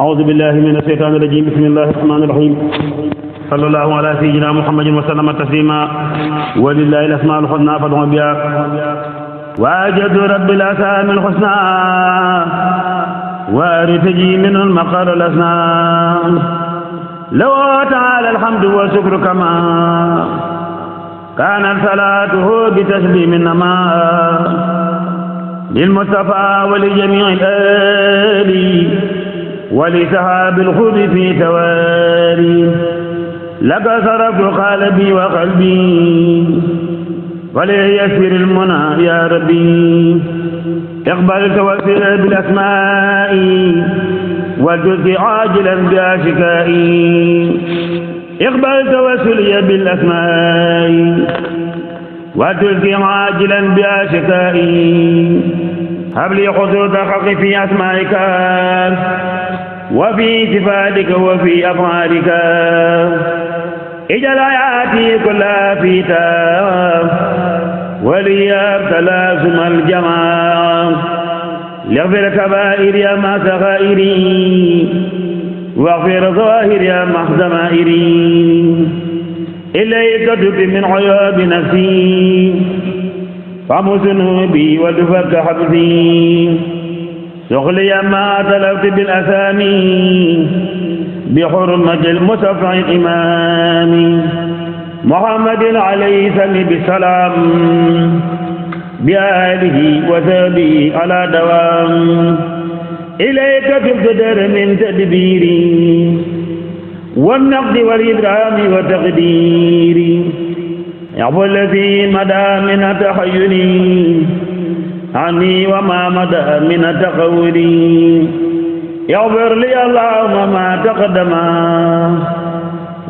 أعوذ بالله من الشيطان الرجيم بسم الله الرحمن الرحيم صلى الله على سيدنا محمد وسلم تسليما ولله الأسماء الحسنى فادعوا بها وأجد رب الأسامي الحسنى وأرتجي منه المقال الأسنى لو تعالى الحمد والشكر كما كانت صلاته بتسليم النما للمصطفى ولجميع الآل ولسحاب الخد في تواري لك صرف قلبي وقلبي وليسر المنى يا ربي اقبل توسل بالأسماء والجزء عاجلا بأشكائي اقبل توسلي بالأسماء والجزء عاجلا بأشكائي هب لي خطوط حق في أسمائك wa fi sifatika wa fi afaalika ijal ayaati kulla fiita waliyab talaasum aljamaa lixfir kabaa'iri ya ma saxaa'iri waxfir zawahiri ya ma damaa'iri ilayka tubi min uyuubi nafsi famusunu bi wa dufaka habsi suxli ya ma talawti bil asaami bi xurmatil musafi imaami muhammadin alayhi sami bi salaam bi aalihi wa sahbihi ala dawaam ilayka tubtu dar min tadbiri wa naqdi wal idraami wa taqdiri yaxbu alladi mada min taxayuni عني وما مدى من تقولي يغفر لي اللهم ما تقدم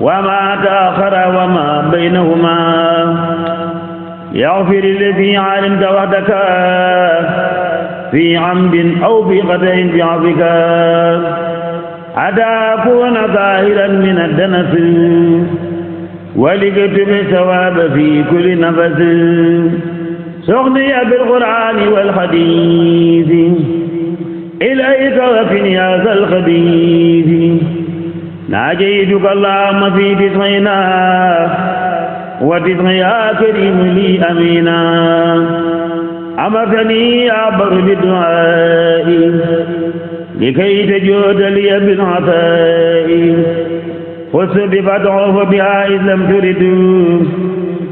وما تأخر وما بينهما يغفر الذي علمت وحدك في عمد أو في قدر بعفك حتى أكون طاهرا من الدنس ولكتب ثواب في كل نفس سخني بالقرآن والحديث إليك وفني هذا الخبيث ناجيتك اللهم في تسعنا وتسع يا كريم لي أمينا أمرتني أعبر بدعائي لكي تجود لي بالعطاء فزت بفتح فبها إذ لم ترد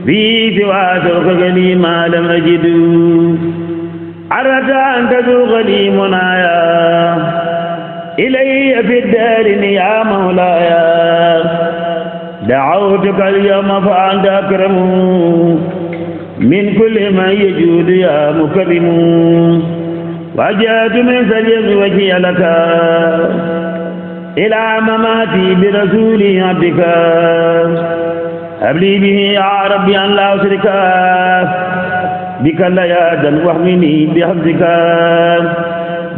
بي سوى سوق لي ما لم أجد عرفت أن تذوق لي منايا إلي في الدارين يا مولايا دعوتك اليوم فأنت أكرم من كل ما يجود يا مكرم وجاءت من سليم وجهي لك إلى مماتي برسول عبدك habli bihi ya rabbi an la ushrika bika layadan wahmini bihamdika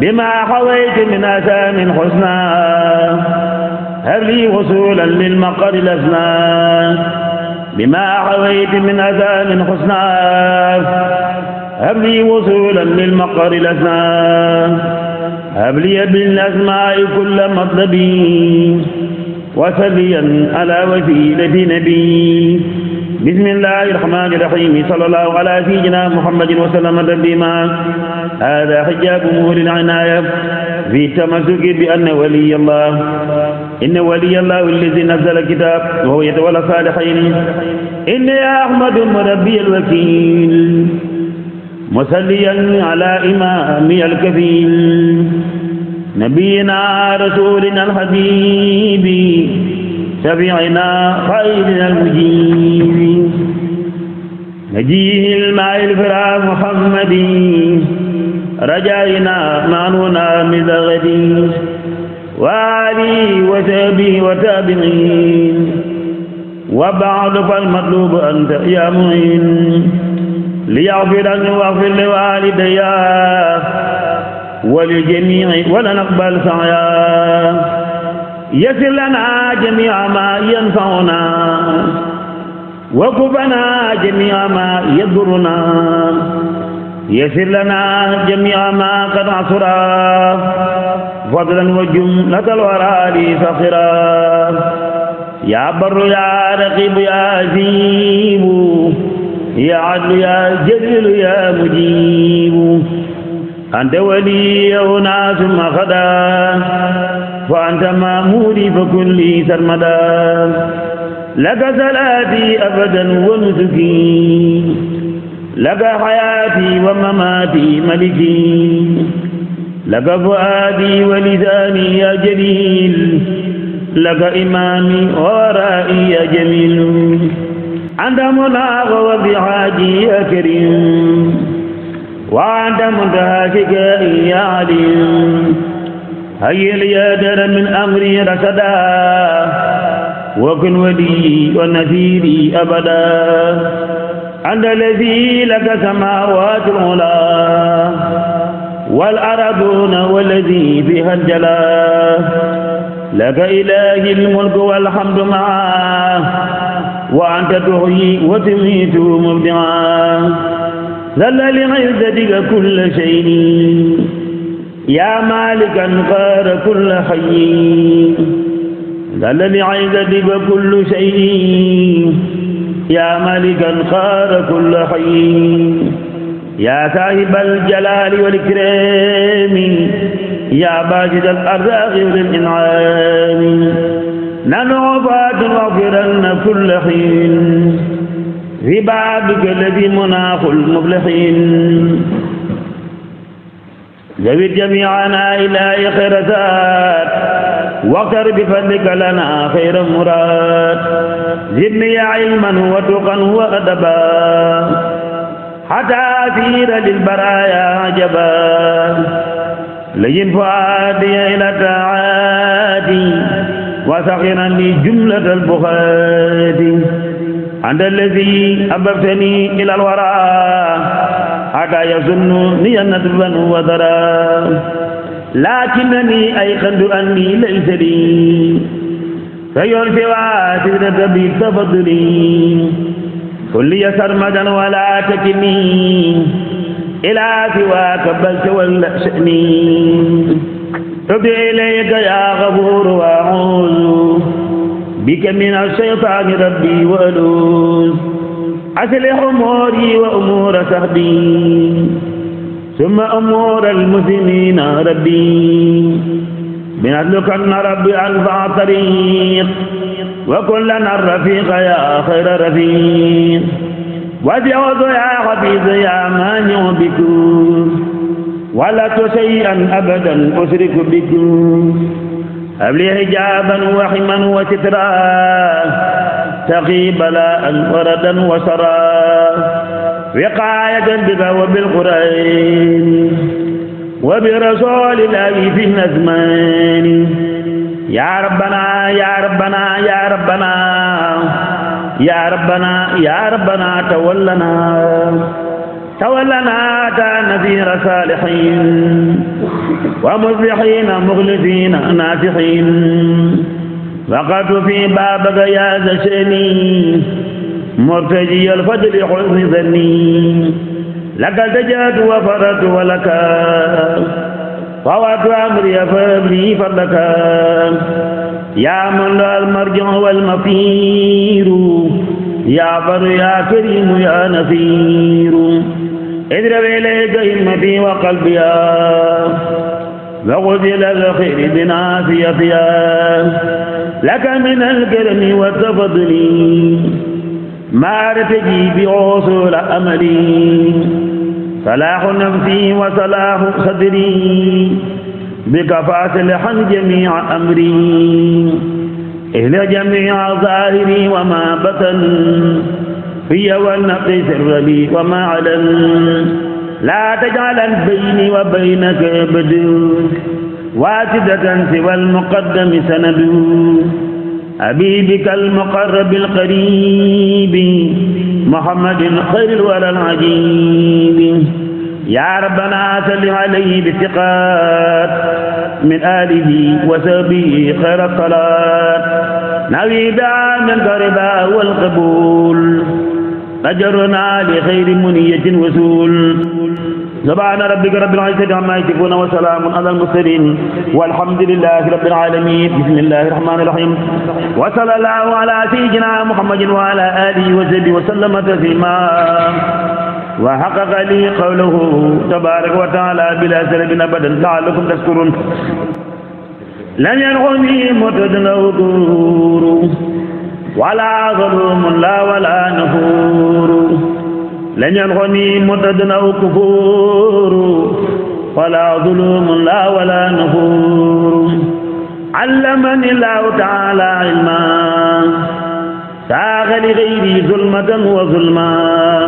bima hawaytu min asamin husna habli wusulan lil maqari lasna bima hawaytu min asamin husna habli wusulan lil maqari lasna habli bil asma'i kulla matlabi وصليا على وسيلة نبي بسم الله الرحمن الرحيم صلى الله على سيدنا محمد وسلم تسليما هذا حجاب مهل العناية في التمسك بأن ولي الله إن ولي الله الذي نزل الكتاب وهو يتولى الصالحين إني أحمد ربي الوكيل مصليا على إمامي الكفيل نبينا رسولنا الحبيب شفيعنا خيرنا المجيب نجيه الماء الفراق محمد رجائنا معنونا من غدي وآله وسبه وتابعين وبعد فالمطلوب أنت يا معين ليغفرني واغفر لوالدي ولجميع ولنقبل سعياه يسر لنا جميع ما ينفعنا وكفنا جميع ما يضرنا يسر لنا جميع ما قد عصرا فضلا وجملة الورى لي فخرا يا بر يا رقيب يا عزيب يا عدل يا جليل يا مجيب أنت ولي وناس مخدا wa anta maamuri fa kulli sarmada laka salaati abadan wa nusuki laka xayaati wa mamaati maliki laka fuaadi wa lisaani ya jalil laka imaami wa waraa'i ya jamil anta munaa wa bihaaji ya karim wa anta muntahaatika ya alim هيا لي أدر من أمري رشدا وكن ولي ونذيري أبدا أنت الذي لك سماوات العلا والأرضون والذي بها الجلا لك إله الملك والحمد معا وأنت تحيي وتميت مبدعا ذل لعزتك كل شيء يا مالكا غار كل حي ذل لعزة بكل شيء يا مالكا غار كل حي يا صاحب الجلال والإكرام يا باسط الأرزاق والإنعام ندعو فات غفرن كل حين في بابك الذي مناخ المفلحين ذوي جميعنا إلى خيرات واغفر بفضلك لنا خير مراد زدني علما وتقا وأدبا حتى أسير للبرايا عجبا لين فؤادي إلى طاعاتي وسخرا لي جملة البخات عند الذي أببتني إلى الورى حتى يظنني ندبا وذرا لكنني أيقنت أني ليس لي فينفي واسرة بتفضل كل يسر مدا ولا تكلني إلى سواك بل تولى شأني تب إليك يا غفور وأعوذ بك من الشيطان ربي وألوذ aslih umuuri wa umuura sahbi summa umuura almuslimiina rabbi binadluka na rabbi anfaa tariq wa kun lana rafiqa ya xayra rafiq wasi'tu ya xafiiz ya maani'u bikum wala tu shay'an abadan usriku bikum habli hijaaban wa himan wa sitran تقي بلاء وردا وسرا وقاية بك وبالقرآن وبرسول الله في النزمان يا ربنا يا ربنا يا ربنا يا ربنا يا ربنا تولنا تولنا نذير صالحين ومصلحين مخلصين ناصحين وقت في بابك يا ذا شأني مرتجي الفضل حسن ظني لك التجأت وفرت ولك فوات أمري فأمري فضلك يا من له المرجع والمصير يا بر يا كريم يا نصير اضرب إليك همتي وقلبيا وغزل الخير بنافيتيا لك من الكرم والتفضل ما ارتجي بعوصول أملي صلاح نفسي وصلاح صدري بك فاصلحا جميع أمري إلى جميع ظاهري وما بطن في والنقد سر لي وما علن لا تجعلن بيني وبينك أبدا واحدة سوى المقدم سند حبيبك المقرب القريب محمد خير الورى العجيب يا ربنا صل عليه بالثقات من آله وسبه خير الصلاة نوي من قربا والقبول أجرنا لخير منية وسول سبحان ربك رب العزة عما يصفون وسلام على المرسلين والحمد لله رب العالمين بسم الله الرحمن الرحيم وصلى الله على سيدنا محمد وعلى آله وصحبه وسلم تسليما وحقق لي قوله تبارك وتعالى بلا سلب أبدا لعلكم تشكرون لم يرغمي متد ولا ظلم لا ولا نفور لن ينغني مددنا كفور ولا ظلوم لا ولا نفور علمني الله تعالى علما ساغ لغيري ظلمة وظلما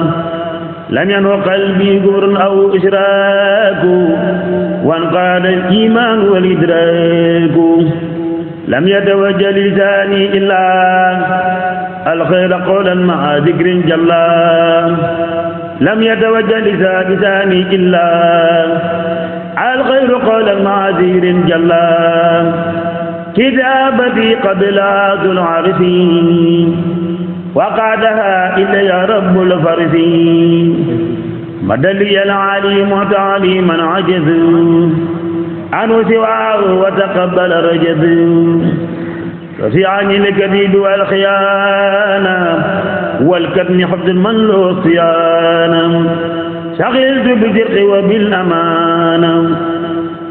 لم ينو قلبي جور أو إشراك وانقاد الإيمان والإدراك lam yatawajja lisaani illaa alxayra qawlan maa dikrin jalla lam yatawajja lisaani illaa alxayra qawlan maa dikrin jalla كتابتي قبل ذو العرف وقعدها إلا يا رب الفرس مد لي العليم تعليما عجز عنه سواه وتقبل رجب ففي عين الكبيد والخيانة والكتم حفظ من له صيانة شغلت بالدرق وبالأمانة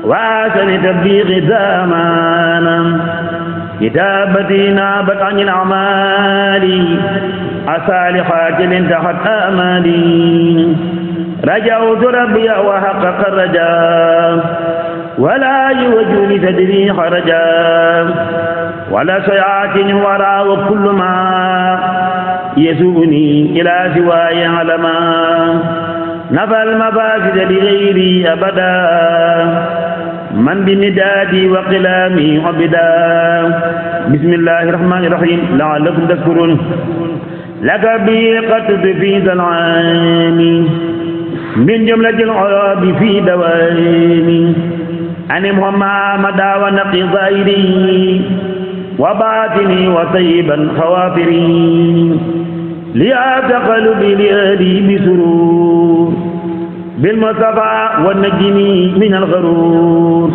وآسن تبليغ ذا أمانة كتابتي نابت عن الأعمال أصالحات من تحت آمالي رجعت ربي وحقق الرجاء ولا يوجون تدري خرجا ولا سيعات ورا وكل ما يسوبني إلى سواي علما نفى المفاسد لغيري أبدا من بمدادي وقلامي عبدا بسم الله الرحمن الرحيم لعلكم تذكرون لك بي قد في ذا العام من جملة العرب في دوامي أن محمد ونق ظاهري وباطني وطيبا خوافري لأتقلب لأهلي بسرور بالمصطفى والنجني من الغرور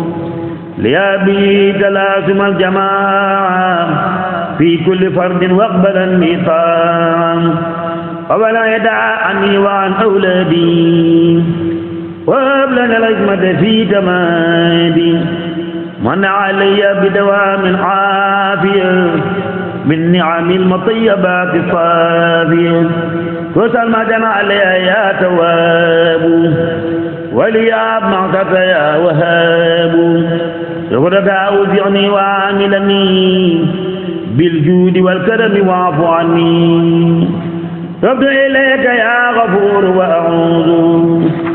لأبي تلاسم الجماعة في كل فرد واقبلا ميثاقا ولا يدع عني وعن أولادي وأبلغ العجمة في تمادي من علي بدوام عافية من نعم المطيبات الصافية وسأل ما جنى عليها يا تواب وليا معك يا وهاب يغرد أوزعني وعاملني بالجود والكرم واعف عني رب إليك يا غفور وأعوذ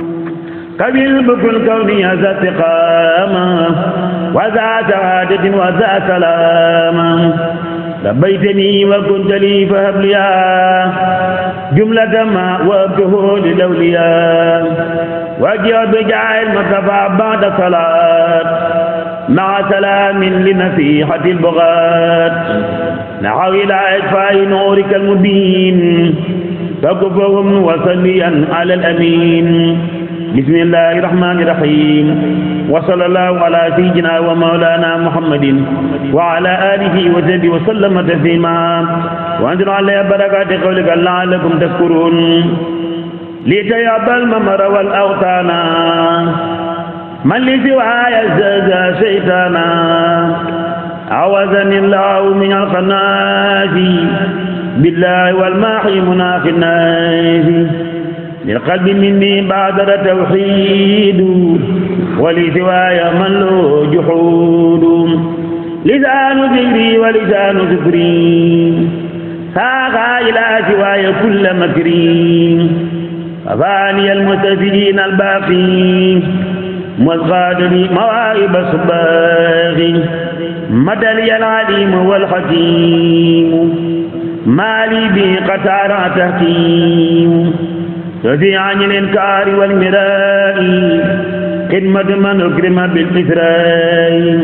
كبالبك الكوني ذا استقامة وذا سعادة وذا سلامة لبيتني وكنت لي فهب لي جملة ما وابته للأولياء واجعل بجاه المصطفى بعد صلاة مع سلام لنصيحة البغاة نحو إلى إطفاء نورك المبين فكفهم وصليا على الأمين bismillahi rahmani rahim wa sallallahu ala sayyidina wa maulana muhammadin wa ala alihi wa sahbihi wa sallama taslima wa anzilu ala barakati qawlika la'allakum tashkurun litayabal mamara wal awtana man li siwaya zaza shaytana awazani llahu min alqanati billahi wal mahi munafinati للقلب مني بادر توحيد ولسواي من له جحود لسان ذكري ولسان ذكري ساقا إلى سواي كل مكري ففاني المستفيدين الباقي والغادر مواهب الصباغ مدى لي العليم والحكيم ما لي به قتارا تحكيم ففي عن الإنكار والمراء خدمة من أكرم بالإسراء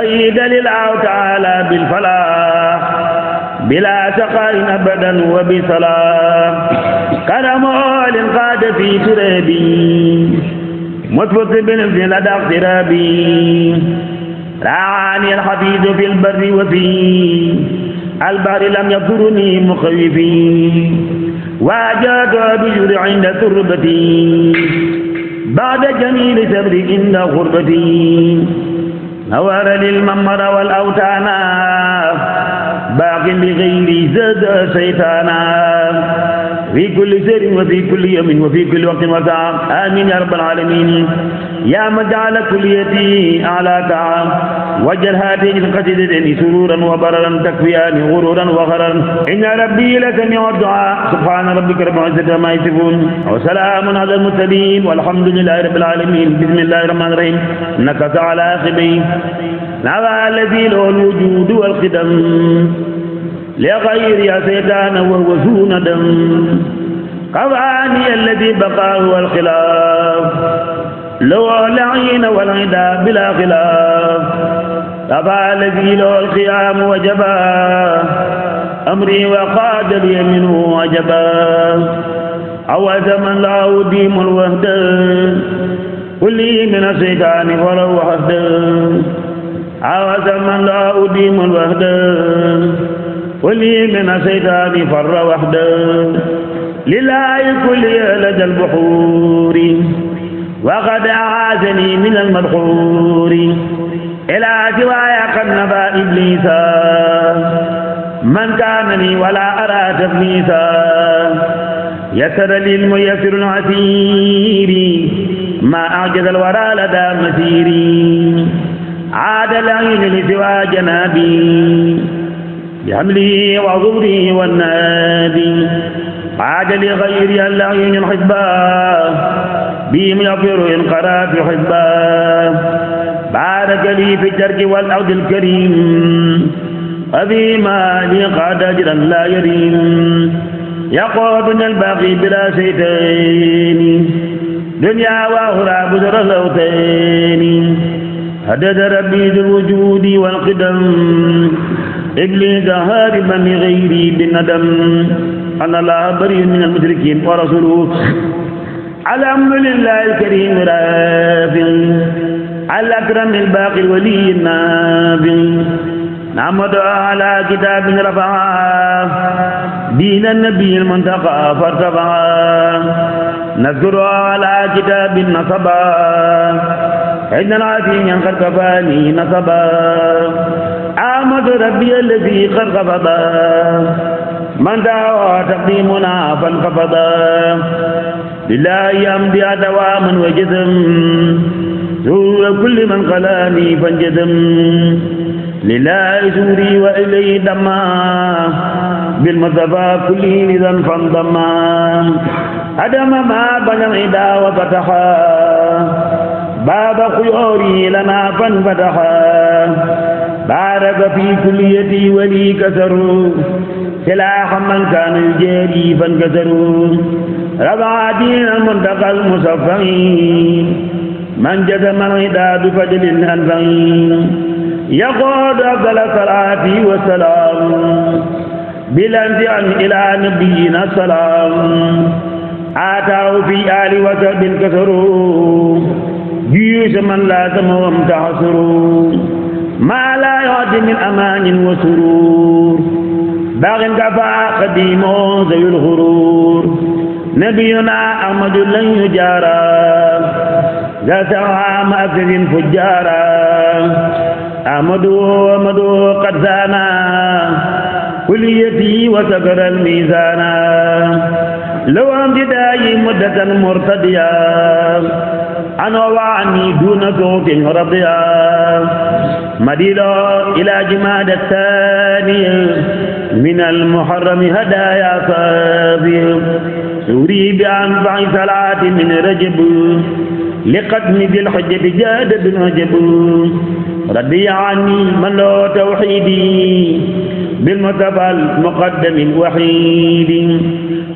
سيد لله تعالى بالفلاح بلا سقاء أبدا وبصلاح كرم للقاد في ترابي مثبت بنفس لدى اقترابي رعاني الحفيظ في البر وفي البحر لم يضرني مخيفي وأجاد أبي عند تربتي بعد جميل سبري عند غربتي نور للممر والأوتانا باق بغير زاد شيطانا في كل سير وفي كل يوم وفي كل وقت وساعة آمين يا رب العالمين يا من جعل كليتي أعلاك وجل هاتين القصيدتين سرورا وبررا تكفيان غرورا وغررا إن ربي لسميع الدعاء سبحان ربك رب العزة عما يصفون وسلام على المرسلين والحمد لله رب العالمين بسم الله الرحمن الرحيم نكس على عاقبيه نبع الذي له الوجود والقدم لغير سيدان وهو ذو ندم قضاني الذي بقى هو الخلاف لو لعين والعدا بلا خلاف أبا الذي له القيام وجبا أمري وقاد لي منه وجبا عوز من لا أديم الوهد كلي من الشيطان ولو حسد عوز من لا أديم الوهد ولي من الشيطان فر وحده لله كل لدى البحور وقد أعاذني من المدحور إلى سواي قد نبى إبليس من كانني ولا أرى تبليسا يسر لي الميسر العسير ما أعجز الورى لدى مسيري عاد العين لسوى جنابي بحمله وظهره والنادي عاد لغير العين حباه بهم يغفر إن قرا في حباه بارك لي في الترك والعود الكريم أبي مالي قاد أجرا لا يريم يقوى الباقي بلا شيئين دنيا وأخرى بزر صوتين هدد ربي ذو الوجود والقدم إبليس هاربا غيري بالندم أن الله بريء من المشركين ورسوله الحمد لله الكريم رافع الأكرم الباقي الولي النافع نعمد على كتاب رفع دين النبي المنتقى فارتفع نذكر على كتاب نصبا عندنا عافين قد كفاني نصبا حمد ربي الذي قد خفضا من دعوى تقديمنا فانخفضا لله أمدي دواما وجدم زور كل من قلاني فانجدم لله زوري وإليه دما بالمصطفى كل نذا فانضما أدم ما بنى العدا وفتحا باب خيوري لنا فانفتحا baaraka fi kulliyati wali kasaru silaaxa man kaana yujeeri fan kasaru rabaatina muntaqal musaffai man jasa man idaadu fadlin anfai yaqoodu afdala salaati wa salaam bilanti an ilaa nabiyina salaam aataahu fi aali wa sahbin kasaru juyuusa man laa samawam taxasuru ما لا يعد من أمان وسرور باغ كفى قديم ذي الغرور نبينا أحمد لن يجارى ذات عام أكد فجارا أحمد أحمد قد زانا كليتي وسكر الميزانا لو امتدائي مدة مرتدية أنا وعني دون كوك رضيا مديلا إلى جماد الثاني من المحرم هدايا صافي سوري بأنفع صلاة من رجب لقدم ذي الحجة جاد بن رجب رضي عني من له توحيدي بالمصطفى المقدم الوحيد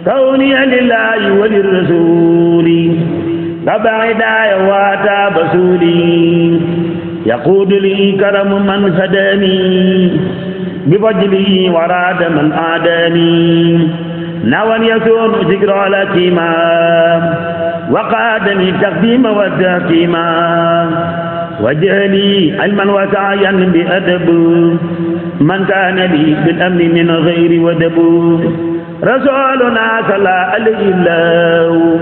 كوني لله وللرسول تبع هدايا واتى بسولي yaquudu li karamu man hadaani bi fajli waraada man aadaani nawan yasoonu zikra ala tiima wa qaadani taqdiima wa tahkiima wajahli alman wa saayan bi adab man kaana li bil amni min gayri wadab rasuluna salla alayhi llaahu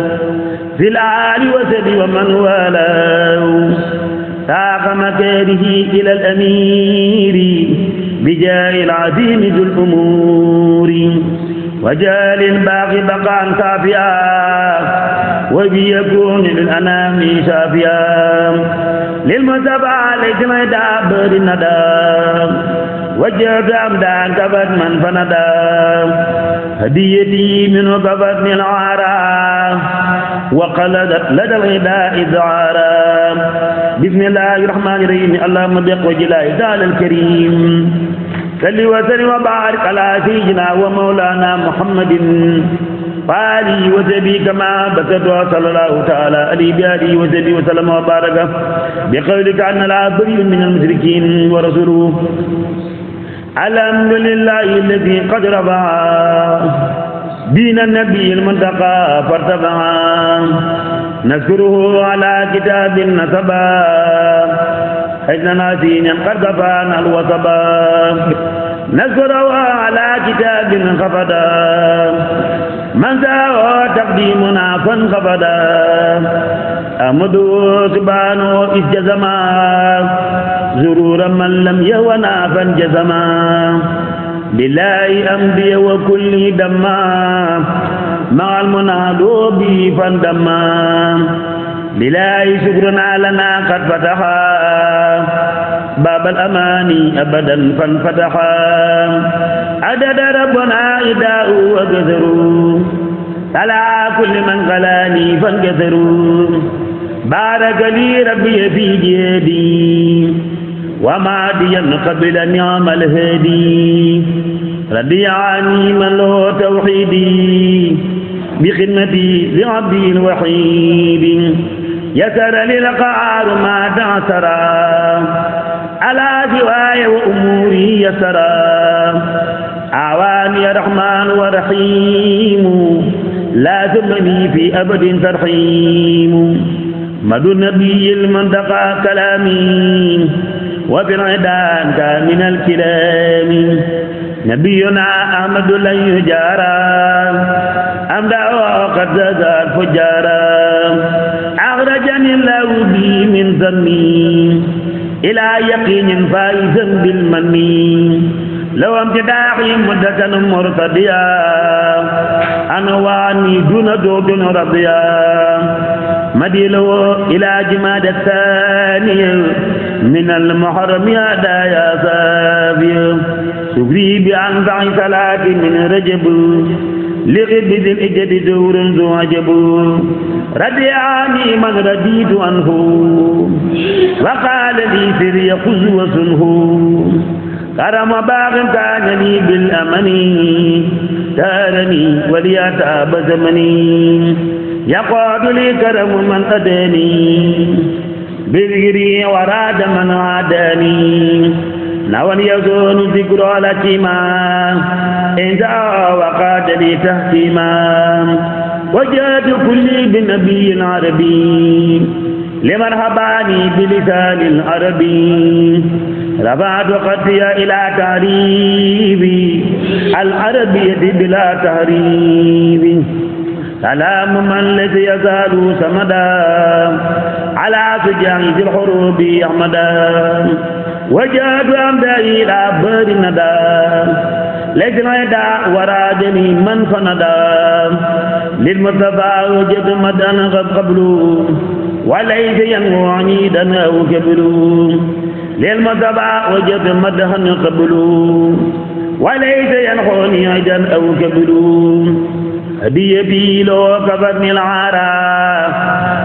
fil aali wa sahbi wa man walaahu ساق مكاره إلى الأمير بجاه العظيم ذو الأمور وجال باقي بقاء كافيا وبيكون للأنام شافيا للمتبع لجمع دابر الندام وجهت عمدا كبت من فندا هديتي منه كبت العارى وقلدت لدى الغداء إذعارا بسم الله الرحمن الرحيم اللهم بق وجلال تعالى الكريم صل وسلم وبارك على سيدنا ومولانا محمد وآله وصحبه كما بسطوا صلى الله تعالى عليه بآله وصحبه وسلم وبارك بقولك أن لا بريء من المشركين ورسوله الحمد لله الذي قد رفع دين النبي المنتقى فارتفع نذكره على كتاب نسبا حجنا سينا قد دفعنا الوصبا نذكره على كتاب خفدا من ساوى تقديمنا فانخفضا أمده سبحانه إذ جزما زرورا من لم يهونا فانجزما لله أمضي وكل دما مع المنادو به فاندما لله شكرنا لنا قد فتحا باب الأماني أبدا فانفتحا عدد ربنا إداء وكثروا على كل من غلاني فانكثروا بارك لي ربي في جيدي وما ديا قبل نعم الهدي رضي عني من له توحيدي بخدمتي لعبدي الوحيد يسر للقعار ما تعسرا ala siwaaya wa umuuri yasaraa awaani ya raxmaan wa raxiimu laa zamani fi abadin tarxiimu madu nabiyil mantaqa kalaami wa bil idaan ka min alkilaami nabiyuna ahmadu lan yujaara am daawa qad zazaal fujaara axrajani llahu bi min zanni ilaa yaqinin faizan bil mani law am ci daaxi muddatan murtadiya anwaani duna doodun radiya madiiloo ilaa jimaada thaniya min al muharrami hadaaya saafiya sugri bi an saxi salaati min rajab لغد الإجد دور ذو عجب رديعني من رديت عنه وقال لي سري خذ وسنه كرم باغ كان لي بالأمن تارني ولي أتاب زمني يقعد لي كرم من أداني بالغري وراد من عاداني نوى يكون ذكر لكما إذا وقعت لتحكما وجاءت كل بنبي عربي لمن هباني بلسان العربي رفعت قدي إلى تعريبي العربية بلا تهريب سلام من ليس يزال سمدا على سجاع الحروب أحمدا wajaadu am daa yi daa bëri na daa léegi nooy daa waraa deni man fa na daa lil Mustafa wajad madan qablu walaysa yan wooni dana wu kablu lil Mustafa wajad madan qablu walaysa yan wooni dana wu kablu هدي بي لو كفرني العارى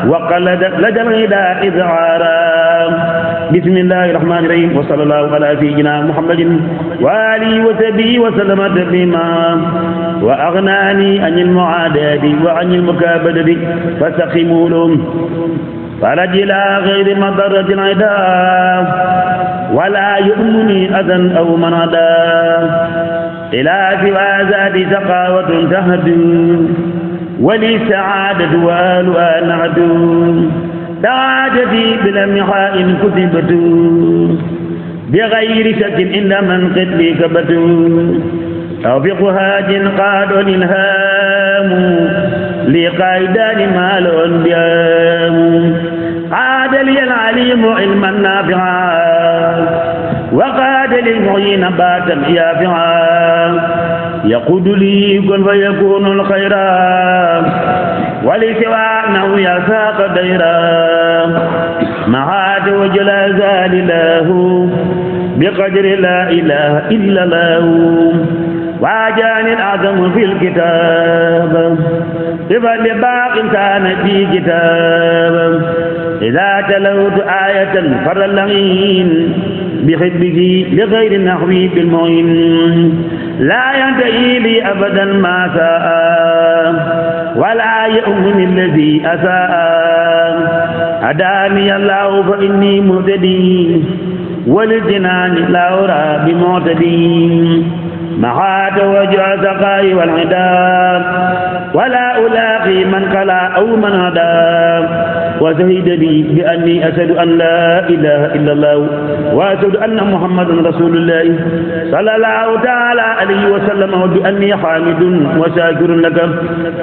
وقلد لدى الغداء إذعارا bismillahi rahmani rahim wa sallallahu ala sayyidina muhammadin wa alihi wa sahbihi wa sallama taslima wa aghnani anil muadadi wa anil mukabadati fa sakhimu lahum فرج إلى غير مضرة عدا ولا يؤمني أذى أو من عدا إلى سوى ذات سقاوة تهد ولي سعادة وآلها نعد دعاك في بلا محاء كتبت بغير شك عند من قد لي كبت أو بقهاج قاد الهام لقايدان ما لون بيام عاد لي العليم علما نافعا وقاد للمعين باتا يافعا يقود لي كن فيكون الخيرا ولسوانه يساق ديرا معاد وجل زال له بقدر لا إله إلا له واجان الأعظم في الكتاب صفة باق كان في كتاب إذا تلوت آية فرلين بخدمه لغير نحوه بالمعين لا ينتهي لي أبدا ما ساء ولا يؤمن الذي أساء هداني الله فإني مهتدي وللجنان لا أرى بمعتدي محات وجع سقاي والعداء ولا ألاقي من قلا أو من هدى وشهد بي بأني أشهد أن لا إله إلا الله وأشهد أن محمدا رسول الله صلى الله تعالى عليه وسلم وبأني حامد وشاكر لك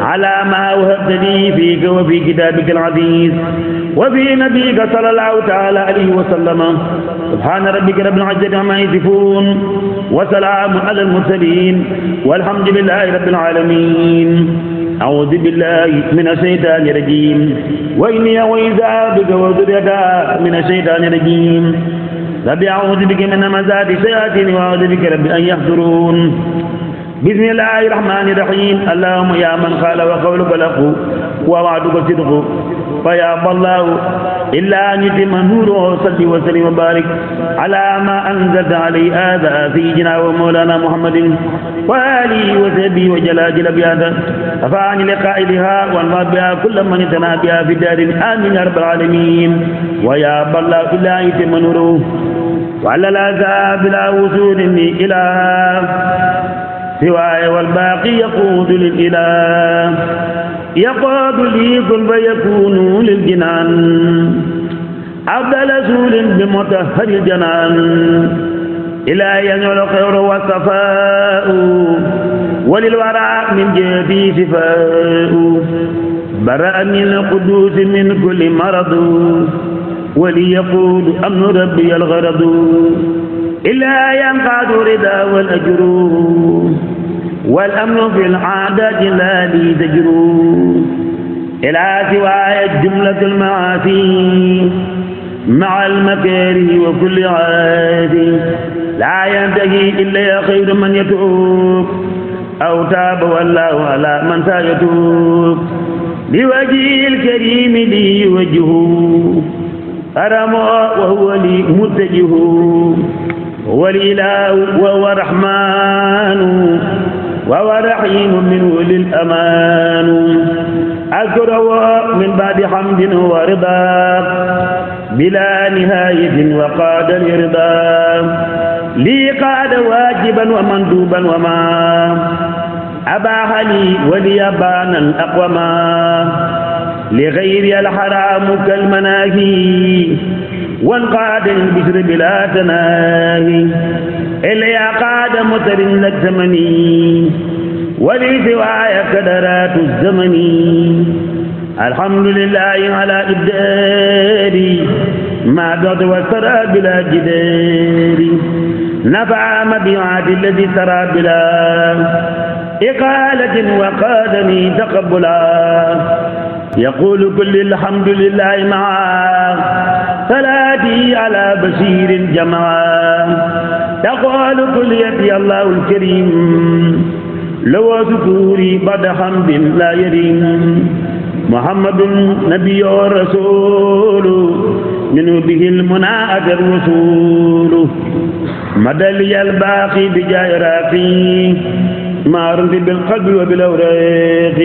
على ما وهبتني فيك وفي كتابك العزيز وفي نبيك صلى الله تعالى عليه وسلم سبحان ربك رب العزة عما يصفون وسلام على المرسلين والحمد لله رب العالمين أعوذ بالله من الشيطان الرجيم وإني وإذا بك وذريتها من الشيطان الرجيم رب أعوذ بك من مزات الشياطين وأعوذ بك رب أن يحضرون بسم الله الرحمن الرحيم اللهم يا من قال وقولك له ووعدك صدق فيا الله إلا أن يتم نوره صلي وسلم وبارك على ما أنزلت عليه هذا سيدنا ومولانا محمد وآله وصحبه وجلاجل بهذا وفعني لقائلها وانفع بها كل من اتنا بها في دار آمين يا رب العالمين ويا الله إلا أن يتم نوره وعلى الأذى بلا وصول إلى سواي والباقي يقود للإله yaqaadu lii kun fa yakunu lil jinaan abdala suulin bi mutahari janaan ilaa yañolu xewru wa safaau walil wara min jeefi sifaau baraa min quduusi min kulli maradu wali yaquudu amnu rabbi algaradu ilaa yanqaadu ridaa wal ajru والأمن في العادات التي تجرو إلى سواي جملة المعاصي مع المكاره وكل عاد لا ينتهي إلا خير من يتوب أو تاب والله على من سيتوب بوجه الكريم لي وجهه أرم وهو لي متجه والإله وهو الرحمن وهو الرحيم منه للأمان أكره من بعد حمد ورضا بلا نهاية وقاد الإرضا لي قاد واجبا ومندوبا وما أباح لي ولي بانا أقوما لغير الحرام كالمناهي وانقاد البشر بلا تناهي إليا قاد متر لك زمني ولي سواي كدرات الزمن الحمد لله على إبداري ما بعد وسرى بلا جدار نفع مبيعات الذي سرى بلا إقالة وقادني تقبلا يقول كل الحمد لله معا صلاتي على بشير جمعا أقال قل يدي الله الكريم لو ستوري بعد حمد لا يريم محمد نبي ورسول منه به المنى أجر وصول مدى لي الباقي بجاه راقي ما رضي بالقلب وبالأوراق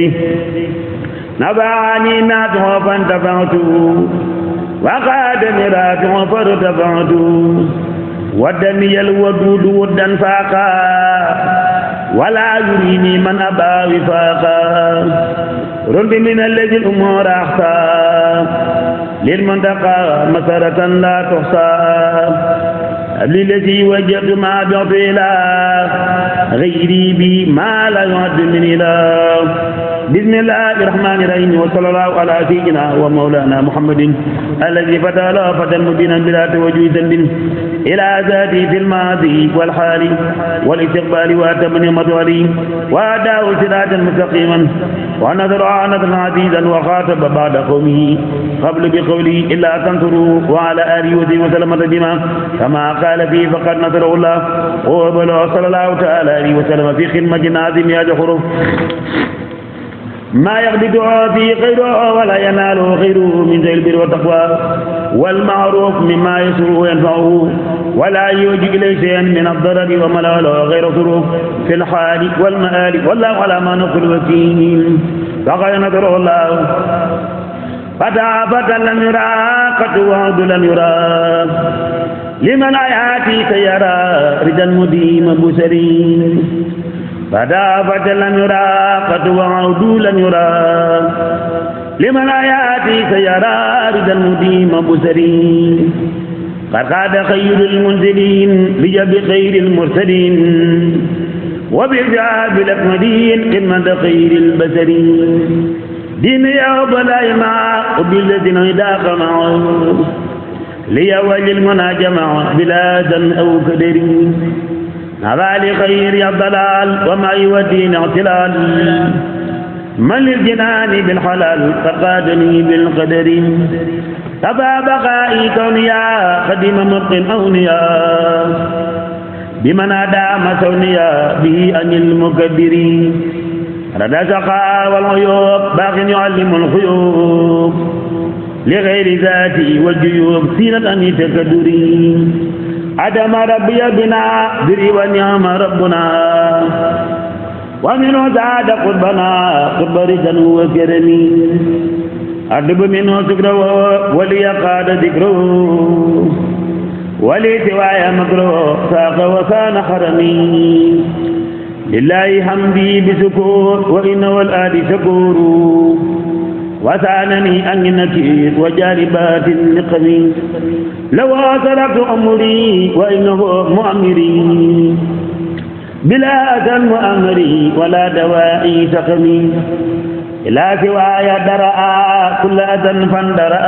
نبعني ناتع فانتفعت وقاد مراتع فارتفعت ودني الودود ودا فاقا ولا يريني من أبا وفاقا رد من الذي الأمور أحصى للمنتقى مسرة لا تحصى للذي وجدت ما بعطيلا غيري بي ما لا يعد من إله بسم الله الرحمن الرحيم وصلى الله على سيدنا ومولانا محمد الذي فتح له فتح مبينا بلا توجه ذنب إلى ذاتي في الماضي والحال والاستقبال وأتم نعمة علي وأداه صراطا مستقيما ونذر عانة عزيزا وخاطب بعد قومه قبل بقولي إلا تنصروا وعلى آله وصحبه وسلم تسليما كما قال فيه فقد نصره الله وبلغ صلى الله تعالى عليه وسلم في خدمة ناظم يا جحرف ما يغبط فيه خيره ولا يناله خيره من ذي البر والتقوى والمعروف مما يسره وينفعه ولا يوجد إليه شيئا من الضرر وملال غير صروف في الحال والمآل والله على ما نقول وكيل فقد نذره الله فتعافت لم يرى قد وعد لم يرى لمن آياتي سيرى رجا مديم بسرين بدا فتلا يرى فتوى عدولا يرى لمن آياتي سيرى رد المديم بسرين فقاد خير المنزلين لجب خير المرسلين وبجاب الأكمدين قمة خير البشرين دين يا بلا مع وبالذين إذا قمعوا ليولي المناجمة بلادا أو كدرين هذا لغير الضلال وما يودينا اعتلال من للجنان بالحلال فقادني بالقدر أبا بقائي كونيا قديم مبق أونيا بمن أدام سونيا به أن المكبر رد سقاء والعيوب باق يعلم الخيوب لغير ذاتي والجيوب سيرة أن تكدري adama rabbiya bina biri wa ni'ma rabbuna wa minu zaada qurbana qurba rijan wa kerami adib minu sukra wali yaqada dikru wali tiwaya makru saqa wa kana harami lillahi hamdi bisukur wa inna wal ali shakuru وسانني عن النكير وجالبات النقم لو تركت أمري وإنه مؤمري بلا أذى مؤمري ولا دوائي سقمي إلى سواي درأ كل أذى فاندرأ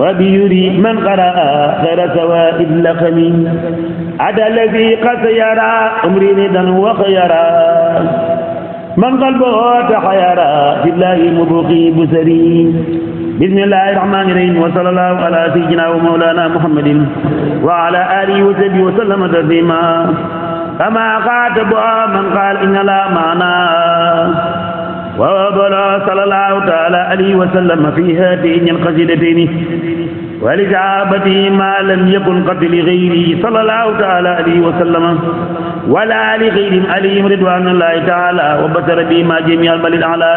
وبيري من قرأ غير سواء اللقم عدا الذي قد يرى أمري رضا وخيرا man qalbahu taxayara billahi mubqi busari bismillahi rahmani rahim wa sallallahu ala sayyidina wa mawlana muhammadin wa ala alihi wa sahbihi wa sallama taslima kama xaataba man qaal inna la maana wa bala sallallahu taala alayhi wa sallam fi haatayni alqasidatayni ولكعابته ما لم يكن قد لغيره صلى الله تعالى عليه وسلم ولا لغيرهم عليهم رضوان الله تعالى وبشر بهما جميع المال الأعلى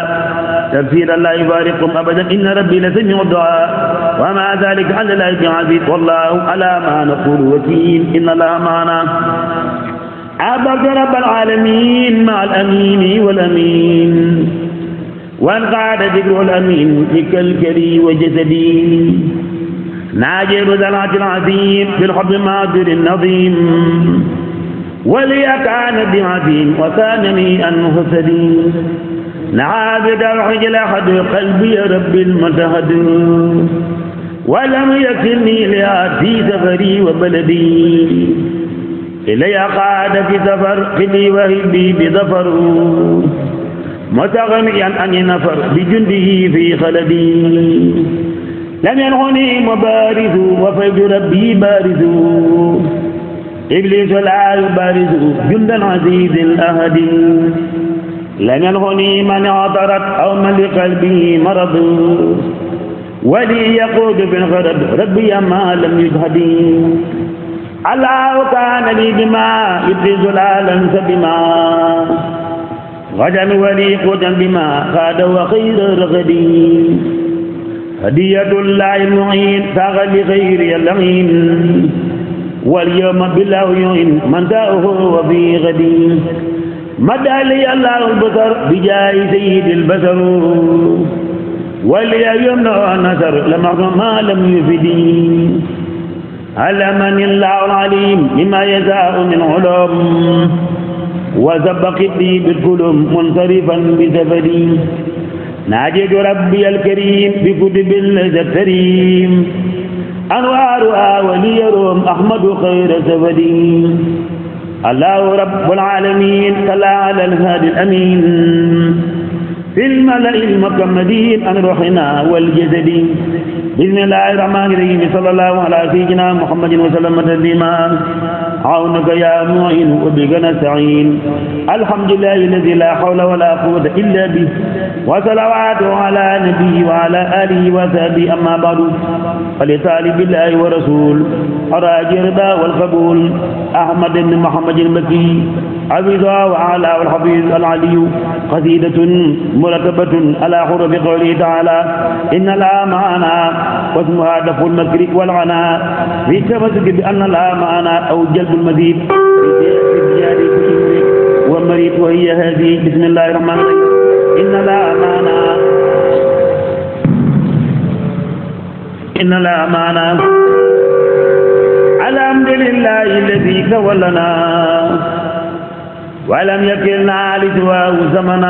تفسير لا يفارقهم أبدا إن ربي لسميع الدعاء وما ذلك على الله بعزيز والله على ما نقول وكيل إن الله معنا أبدا رب العالمين مع الأمين والأمين وانقعد ذكر الأمين بك الكري وجسدي ناجي بزلات العظيم بالحب معذر النظيم ولي كان بعظيم وثانني أنه سليم نعى بدرحج لحد قلبي ربي المتهد ولم يكلني لآتي سفري وبلدي إلي قاد في سفر قلي وهبي بظفر متغنيا أن نفر بجنده في خلدي لم ينغني مبارز وفجر بي بارز إبليس لا يبارز جندا عزيز الأهد لم ينغني من عطرت أو من لقلبه مرض ولي يقود بالغرب ربي ما لم يجهد الله كان لي بما إبليس لا لنس بما غدا ولي قوتا بما خاد وخير رغدي hadiyatullahi mu'in saqa li xayri lamin wal yawma billahu yu'in man da'ahu wa fi ghadin madali allahu albasar bi jaayi sayyidil basar waliya yumna nasar lama ma lam yufidi alamani allahu alalim mimma yazaa'u min ulum wa zabaqi bi bilkulum munsarifan bi safari ناجد ربي الكريم بكتب اللذة التريم أنوارها وليرهم أحمد خير سفدين الله رب العالمين صلى على الهادي الأمين في الملأ المكمدين أن روحنا والجسد bismillahi rahmani rahim sallallahu ala sayyidina muhammadin wa sallam taslima awnaka ya mu'in wa bika nasta'in alhamdulillahi alladhi la hawla wa la quwwata illa bih wa salawatu ala nabiyyi wa ala alihi wa sahbihi amma ba'du falitali billahi wa rasul araji rida wal qabul ahmad ibn muhammad al-makki حفظها وعلى والحفيظ العلي قصيدة مرتبة على حروف قوله تعالى إن الأمانة واسمها دفع المكر والعناء في تمسك بأن لها معنى أو جلب المزيد في تجارة كل مريض ومريض وهي هذه بسم الله الرحمن الرحيم إن لها معنى إن لها معنى الحمد لله الذي تولنا ولم يكلنا لسواه زمنا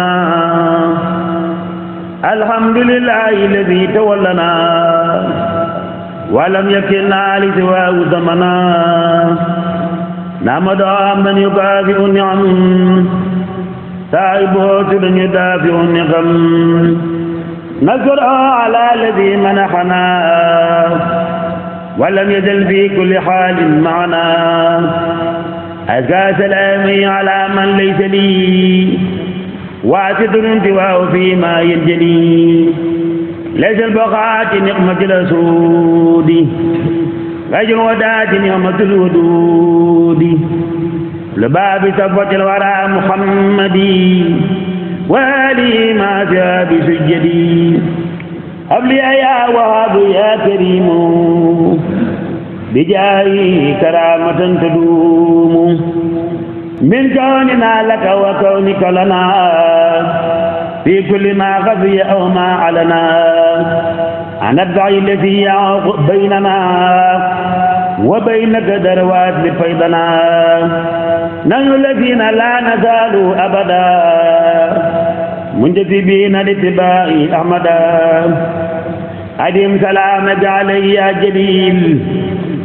alhamdulillahi alladi tawallana wa lam yakilna li siwaahu zamana نعمد عمدا يكافئ النعم تائبه تلن يدافع النقم نذر على الذي منحنا ولم يزل في كل حال معنا أساس الأمي على من ليس لي واعتد الانتواء فيما ينجلي ليس البقاء نقمة الأسود غير الوداع نقمة الودود لباب صفة الورى محمدي والي ما جاء بسجدي قبل يا وهاب يا كريم بجاهي كرامة تدوم من كوننا لك وكونك لنا في كل ما خفي أو ما علنا عن الدعي الذي يعوق بيننا وبينك دروات لفيضنا نحن الذين لا نزال أبدا منجذبين لاتباع أحمدا أدم سلامك علي يا جليل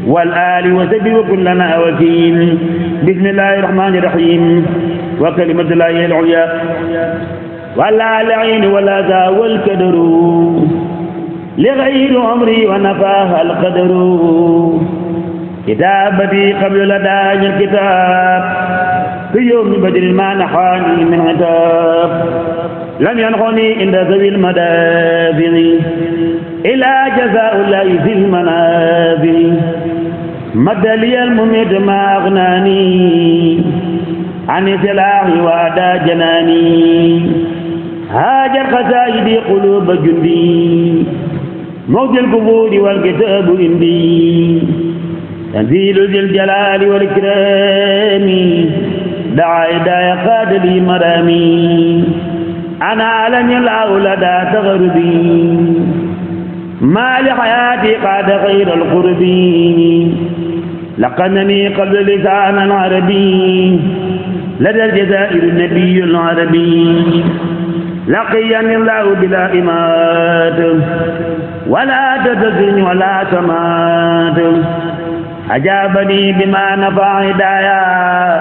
والآل وسبي وكن لنا وكيل بسم الله الرحمن الرحيم وكلمة الله هي العليا ولا العين ولا ذا والكدر لغير عمري ونفاها القدر كتابتي قبل لدى الكتاب في يوم بدر ما نحاني من عتاب لم ينحني عند ذوي المدافع إلا جزاء الله في المنافع مد لي الممد ما أغناني عن سلاح وأدى جناني هاجر خسائدي قلوب جندي موج القبور والكتاب عندي تنزيل ذي الجلال والإكرام دعا إدايا قاد لي مرامي أنا أعلم الأولى ذات غربي ما لحياتي قاد غير القرب لقنني قبل لسان عربي لدى الجزائر النبي العربي لقيني الله بلا إمات ولا تدفن ولا سمات أجابني بما نفع هدايا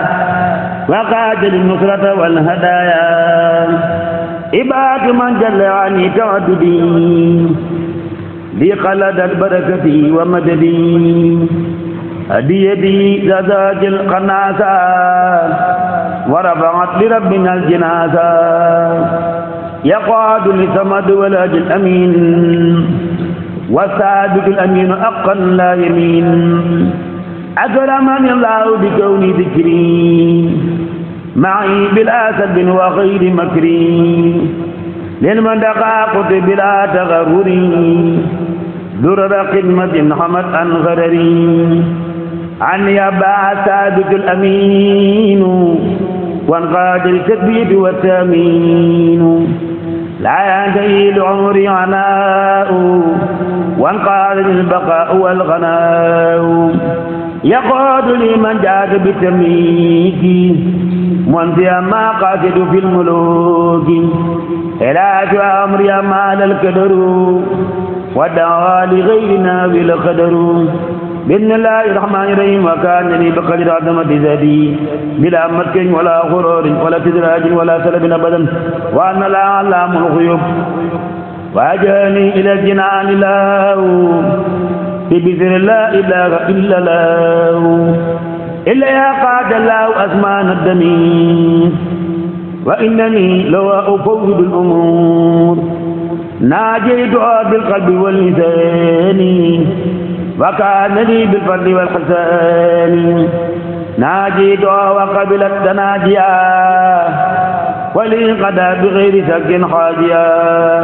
وقاتل النصرة والهدايا إباك من جل عني تعددي لي قلدت بركتي ومددي هديتي زادت القناسة ورفعت لربنا الجنازة يقعد لثمد ولد الأمين والسادة الأمين أقا لا يمين أكرمني الله بكون ذكري معي بالأسد وغير مكري للمدقاقة بلا تغرر درر خدمة حمت عن غرر عن يبا سادك الأمين وانقاد الكبيد والتامين لا ينتهي عمري عناء وانقاد البقاء والغناء يقعد لمن جاد بتميكي منزيا ما قاصد في الملوك علاج أمريا ما للقدر ودعا لغيرنا بالقدر بسم الله الرحمن الرحيم وكان لي بقدر عظمة زادي بلا متك ولا غرور ولا تدراج ولا سلب أبدا وأنا لا أعلم الغيوب وأجهني إلى الجنان الله ببذل لا إله إلا الله إليها قاد الله أزمان الدمير وإنني لو أفوض الأمور ناجيت بالقلب واللسان وكان لي بالفضل والحسان ناجيت وقبلت تناجيا ولي غدا بغير شك حاجيا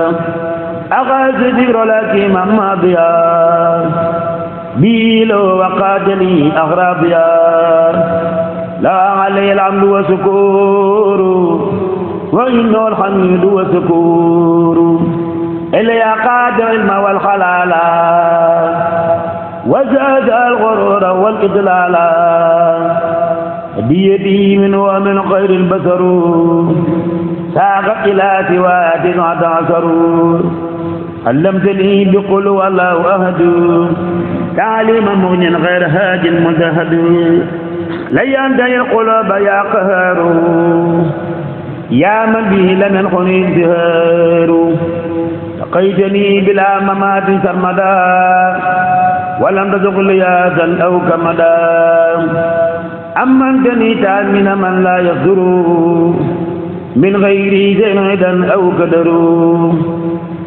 أخذت ذكر لك من ماضيا به لو وقاد لي أغراب يار لا علي العمل وسكور وإنه الحميد وسكور إلا يا قادر العلم والخلال وزاد الغرور والإضلال بيدي من ومن غير البشر ساقت إلى سواد عد عشر علمتني بقول والله أهد تعليم مغن غير هاج مذهب ليان داي القلوب يا قهار يا من به لم ينخن انتهار لقيتني بلا ممات سرمدا ولم تزغ لياسا او كمدا أمنتني تأمين من لا يصدر من غير زيدا أو قدر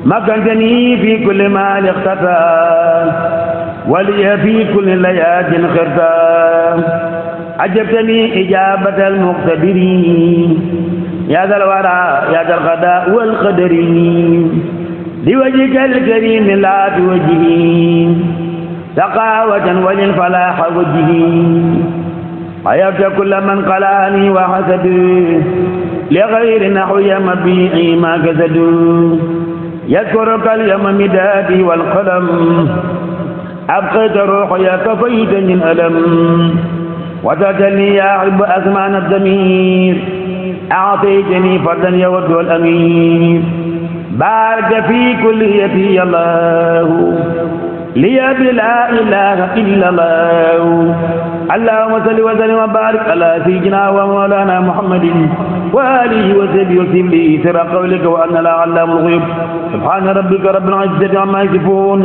مكنتني في كل ما اختفى ولي في كل ليات خرتا عجبتني إجابة المقتدرين يا ذا الورى يا ذا الغداء والقدر لوجهك الكريم لا بوجهي سقاوة وللفلاح وجهي حيرت كل من قلاني وحسد لغير نحو مبيعي ما كسد يذكرك اليوم مدادي والقلم أبقيت روحي كفيتني الألم وتركني يا أحب أسمعنا الضمير أعطيتني فردا يود الأمير بارك في كليتي يا الله لي بلا إله إلا الله اللهم صل وسلم وبارك على سيدنا ومولانا محمد وآله وصحبه وسلم بإيسر قولك وأن لا علام الغيوب سبحان ربك رب العزة عما يصفون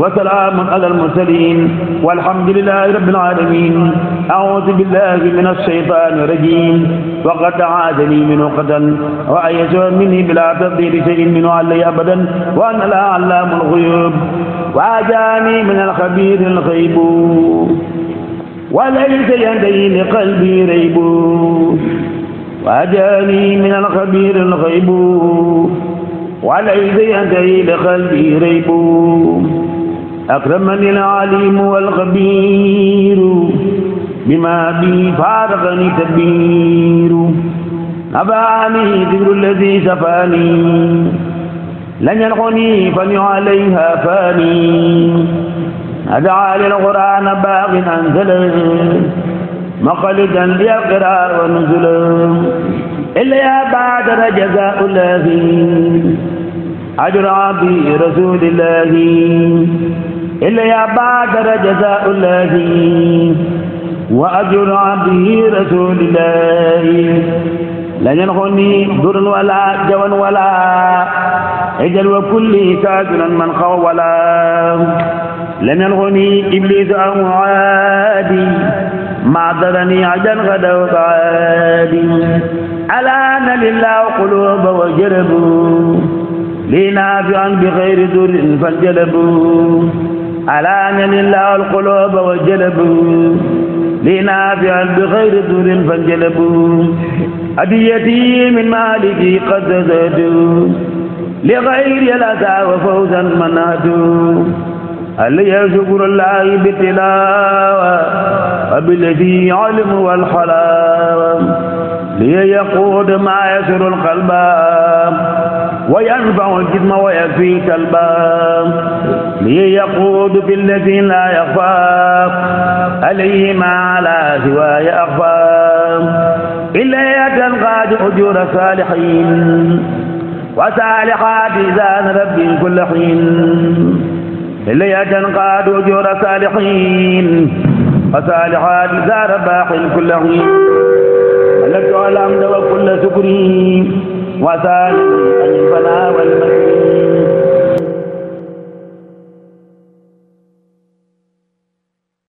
وسلام على المرسلين والحمد لله رب العالمين أعوذ بالله من الشيطان الرجيم وقد عادني منه قتل وأيسر مني بلا تضير شيء منه علي أبدا وأن لا علام الغيوب وأجاني من الخبير الغيب وليس ينتهي لقلبي ريب وأجاني من الخبير الغيب وليس يدعي لقلبي ريب أكرمني العليم والخبير بما بي فارقني تبير نبعني ذكر الذي شفاني لن يلقني فني عليها فاني أدعى للقرآن باغ أنزله مخلدا للقرار ونزلا إلا بعد جزاء الله أجرى برسول الله إلا بعد جزاء الله وأجرى برسول الله لن ينخني در ولا جوا ولا اجل وكل كافر من خولا لم ينخني إبليس أو عادي ما ضرني عجا غدوت عادي ألا لله قلوب وجربوا لي نافعا بغير ذر فانجلبوا ألا لله القلوب وجلبوا لي نافعا بغير ذر فانجلبوا أديتي من مالكي قد زادوا لغير الأتى وفوزا منادوا علي شكر الله بالتلاوة وبالذي علم والحلاوة ليقود ما يسر القلب وينفع الجسم ويكفي كلبا ليقود بالذي لا يخفى عليه ما على سواي أخفى إلا تلقى أجور الصالحين وصالحات إذا رب كل حين ليا تنقاد أجور صالحين وصالحات ذا رباح كل حين ملكت الحمد وكل شكري وسالم عن الفناء والمكين